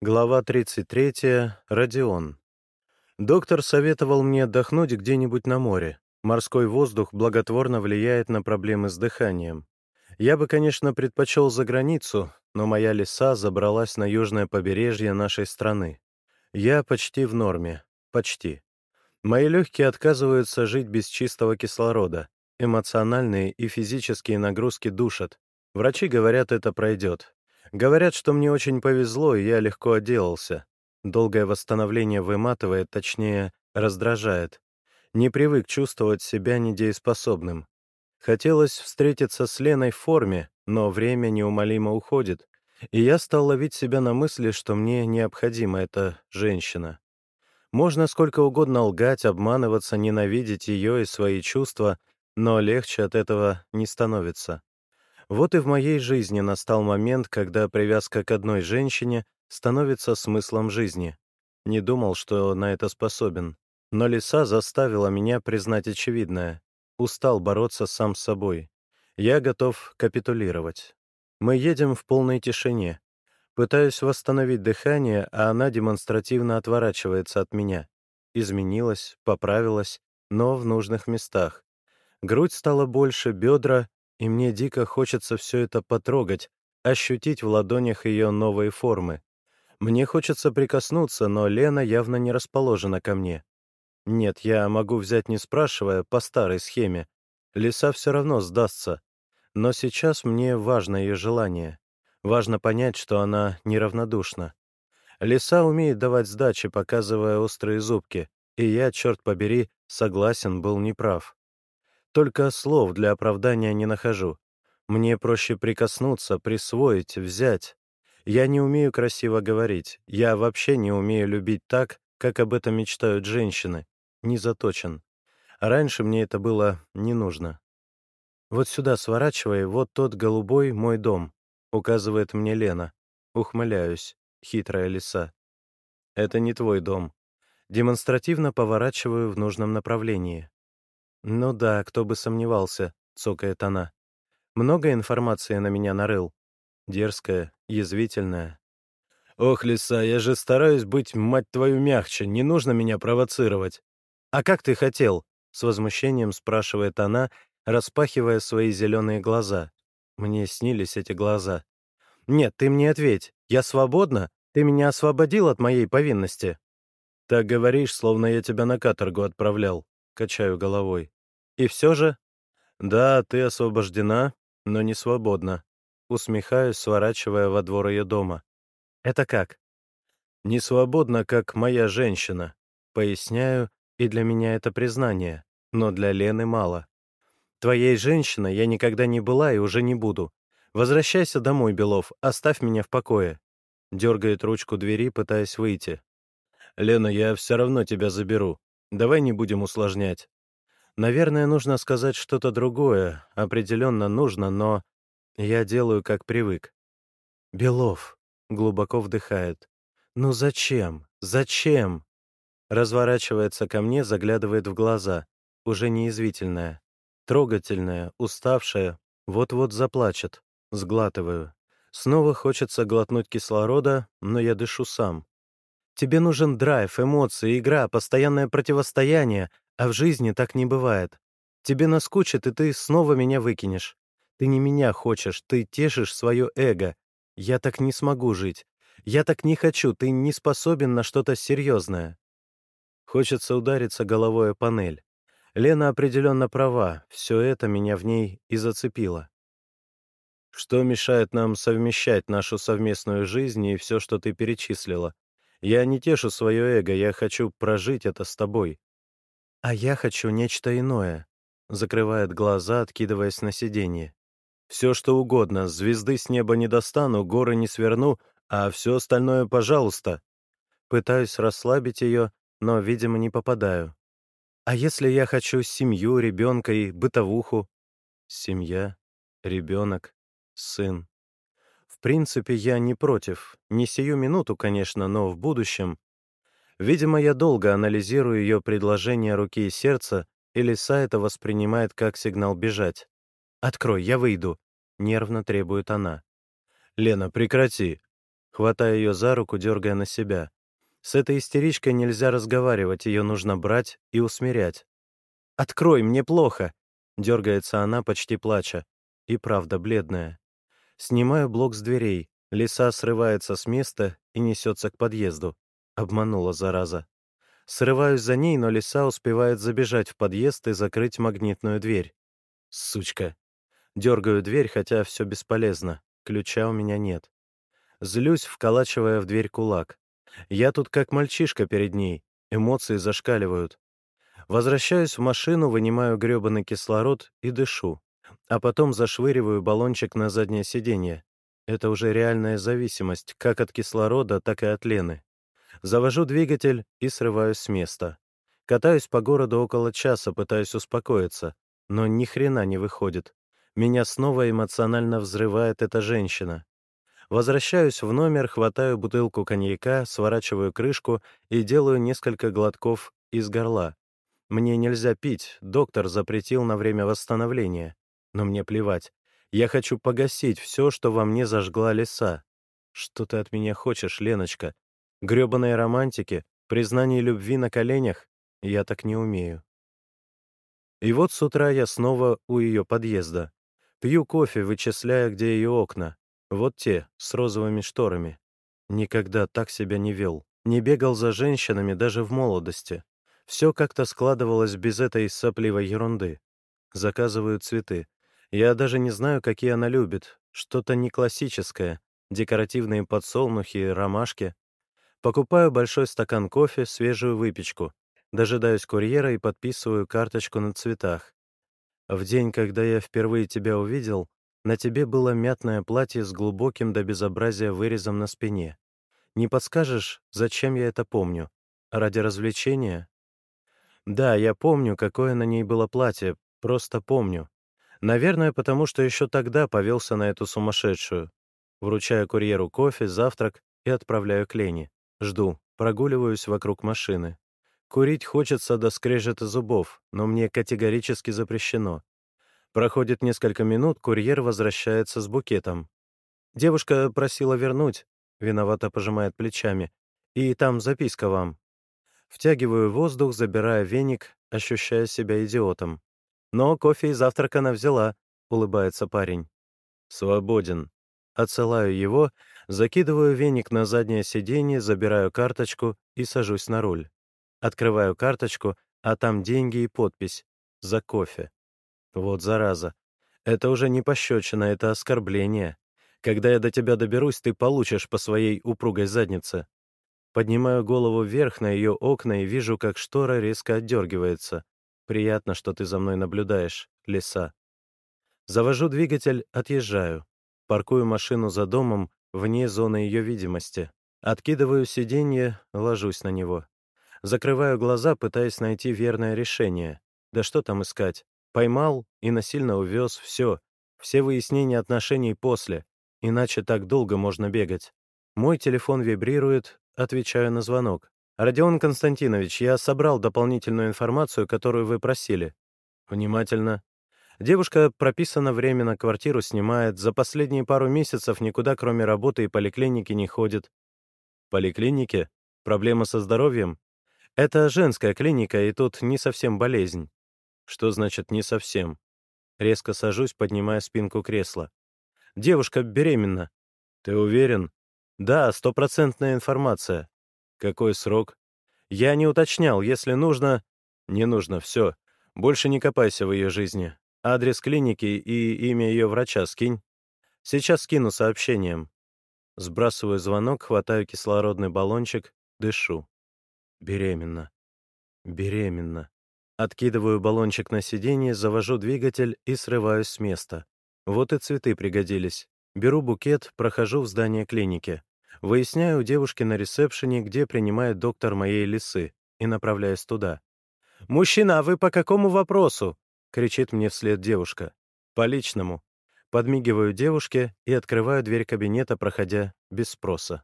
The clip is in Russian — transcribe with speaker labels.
Speaker 1: Глава 33. Родион. Доктор советовал мне отдохнуть где-нибудь на море. Морской воздух благотворно влияет на проблемы с дыханием. Я бы, конечно, предпочел за границу, но моя лиса забралась на южное побережье нашей страны. Я почти в норме. Почти. Мои легкие отказываются жить без чистого кислорода. Эмоциональные и физические нагрузки душат. Врачи говорят, это пройдет. Говорят, что мне очень повезло, и я легко отделался. Долгое восстановление выматывает, точнее, раздражает. Не привык чувствовать себя недееспособным. Хотелось встретиться с Леной в форме, но время неумолимо уходит, и я стал ловить себя на мысли, что мне необходима эта женщина. Можно сколько угодно лгать, обманываться, ненавидеть ее и свои чувства, но легче от этого не становится. Вот и в моей жизни настал момент, когда привязка к одной женщине становится смыслом жизни. Не думал, что на это способен. Но лиса заставила меня признать очевидное. Устал бороться сам с собой. Я готов капитулировать. Мы едем в полной тишине. Пытаюсь восстановить дыхание, а она демонстративно отворачивается от меня. Изменилась, поправилась, но в нужных местах. Грудь стала больше, бедра и мне дико хочется все это потрогать, ощутить в ладонях ее новые формы. Мне хочется прикоснуться, но Лена явно не расположена ко мне. Нет, я могу взять не спрашивая, по старой схеме. Лиса все равно сдастся. Но сейчас мне важно ее желание. Важно понять, что она неравнодушна. Лиса умеет давать сдачи, показывая острые зубки, и я, черт побери, согласен, был неправ. Только слов для оправдания не нахожу. Мне проще прикоснуться, присвоить, взять. Я не умею красиво говорить. Я вообще не умею любить так, как об этом мечтают женщины. Не заточен. Раньше мне это было не нужно. «Вот сюда сворачивай, вот тот голубой мой дом», — указывает мне Лена. Ухмыляюсь. Хитрая лиса. «Это не твой дом». Демонстративно поворачиваю в нужном направлении. «Ну да, кто бы сомневался», — цокает она. «Много информации на меня нарыл. Дерзкая, язвительная». «Ох, лиса, я же стараюсь быть, мать твою, мягче, не нужно меня провоцировать». «А как ты хотел?» — с возмущением спрашивает она, распахивая свои зеленые глаза. Мне снились эти глаза. «Нет, ты мне ответь. Я свободна? Ты меня освободил от моей повинности?» «Так говоришь, словно я тебя на каторгу отправлял», — качаю головой. И все же... Да, ты освобождена, но не свободна. Усмехаюсь, сворачивая во двор ее дома. Это как? Не свободна, как моя женщина. Поясняю, и для меня это признание, но для Лены мало. Твоей женщиной я никогда не была и уже не буду. Возвращайся домой, Белов, оставь меня в покое. Дергает ручку двери, пытаясь выйти. Лена, я все равно тебя заберу. Давай не будем усложнять. Наверное, нужно сказать что-то другое, определенно нужно, но я делаю, как привык. «Белов», — глубоко вдыхает. «Ну зачем? Зачем?» Разворачивается ко мне, заглядывает в глаза. Уже неизвительная. Трогательная, уставшая. Вот-вот заплачет. Сглатываю. Снова хочется глотнуть кислорода, но я дышу сам. Тебе нужен драйв, эмоции, игра, постоянное противостояние, а в жизни так не бывает. Тебе наскучит, и ты снова меня выкинешь. Ты не меня хочешь, ты тешишь свое эго. Я так не смогу жить. Я так не хочу, ты не способен на что-то серьезное. Хочется удариться головой о панель. Лена определенно права, все это меня в ней и зацепило. Что мешает нам совмещать нашу совместную жизнь и все, что ты перечислила? Я не тешу свое эго, я хочу прожить это с тобой. «А я хочу нечто иное», — закрывает глаза, откидываясь на сиденье. «Все, что угодно, звезды с неба не достану, горы не сверну, а все остальное, пожалуйста». Пытаюсь расслабить ее, но, видимо, не попадаю. «А если я хочу семью, ребенка и бытовуху?» Семья, ребенок, сын. В принципе, я не против. Не сию минуту, конечно, но в будущем. Видимо, я долго анализирую ее предложение руки и сердца, и лиса это воспринимает как сигнал бежать. «Открой, я выйду», — нервно требует она. «Лена, прекрати». хватая ее за руку, дергая на себя. С этой истеричкой нельзя разговаривать, ее нужно брать и усмирять. «Открой, мне плохо!» — дергается она, почти плача. И правда, бледная. Снимаю блок с дверей. Лиса срывается с места и несется к подъезду. Обманула, зараза. Срываюсь за ней, но лиса успевает забежать в подъезд и закрыть магнитную дверь. Сучка. Дергаю дверь, хотя все бесполезно. Ключа у меня нет. Злюсь, вколачивая в дверь кулак. Я тут как мальчишка перед ней. Эмоции зашкаливают. Возвращаюсь в машину, вынимаю грёбаный кислород и дышу. А потом зашвыриваю баллончик на заднее сиденье. Это уже реальная зависимость, как от кислорода, так и от Лены. Завожу двигатель и срываюсь с места. Катаюсь по городу около часа, пытаюсь успокоиться, но ни хрена не выходит. Меня снова эмоционально взрывает эта женщина. Возвращаюсь в номер, хватаю бутылку коньяка, сворачиваю крышку и делаю несколько глотков из горла. Мне нельзя пить, доктор запретил на время восстановления. Но мне плевать. Я хочу погасить все, что во мне зажгла леса. Что ты от меня хочешь, Леночка? Грёбаные романтики, признание любви на коленях? Я так не умею. И вот с утра я снова у ее подъезда. Пью кофе, вычисляя, где ее окна. Вот те, с розовыми шторами. Никогда так себя не вел. Не бегал за женщинами даже в молодости. Все как-то складывалось без этой сопливой ерунды. Заказываю цветы. Я даже не знаю, какие она любит. Что-то не классическое. Декоративные подсолнухи, ромашки. Покупаю большой стакан кофе, свежую выпечку. Дожидаюсь курьера и подписываю карточку на цветах. В день, когда я впервые тебя увидел, на тебе было мятное платье с глубоким до безобразия вырезом на спине. Не подскажешь, зачем я это помню? Ради развлечения? Да, я помню, какое на ней было платье, просто помню. Наверное, потому что еще тогда повелся на эту сумасшедшую. Вручаю курьеру кофе, завтрак и отправляю к Лене. Жду, прогуливаюсь вокруг машины. Курить хочется до скрежета зубов, но мне категорически запрещено. Проходит несколько минут, курьер возвращается с букетом. Девушка просила вернуть, виновато пожимает плечами. И там записка вам. Втягиваю воздух, забирая веник, ощущая себя идиотом. Но кофе и завтрак она взяла, улыбается парень. Свободен. Отсылаю его, закидываю веник на заднее сиденье, забираю карточку и сажусь на руль. Открываю карточку, а там деньги и подпись. За кофе. Вот зараза. Это уже не пощечина, это оскорбление. Когда я до тебя доберусь, ты получишь по своей упругой заднице. Поднимаю голову вверх на ее окна и вижу, как штора резко отдергивается. Приятно, что ты за мной наблюдаешь, лиса. Завожу двигатель, отъезжаю. Паркую машину за домом, вне зоны ее видимости. Откидываю сиденье, ложусь на него. Закрываю глаза, пытаясь найти верное решение. Да что там искать? Поймал и насильно увез, все. Все выяснения отношений после. Иначе так долго можно бегать. Мой телефон вибрирует, отвечаю на звонок. «Родион Константинович, я собрал дополнительную информацию, которую вы просили». «Внимательно». Девушка прописана временно, квартиру снимает, за последние пару месяцев никуда, кроме работы и поликлиники, не ходит. Поликлинике? Проблема со здоровьем? Это женская клиника, и тут не совсем болезнь. Что значит «не совсем»? Резко сажусь, поднимая спинку кресла. Девушка беременна. Ты уверен? Да, стопроцентная информация. Какой срок? Я не уточнял, если нужно... Не нужно, все. Больше не копайся в ее жизни. Адрес клиники и имя ее врача скинь. Сейчас скину сообщением. Сбрасываю звонок, хватаю кислородный баллончик, дышу. Беременна. Беременна. Откидываю баллончик на сиденье, завожу двигатель и срываюсь с места. Вот и цветы пригодились. Беру букет, прохожу в здание клиники. Выясняю у девушки на ресепшене, где принимает доктор моей лисы, и направляюсь туда. «Мужчина, а вы по какому вопросу?» — кричит мне вслед девушка. «По личному». Подмигиваю девушке и открываю дверь кабинета, проходя без спроса.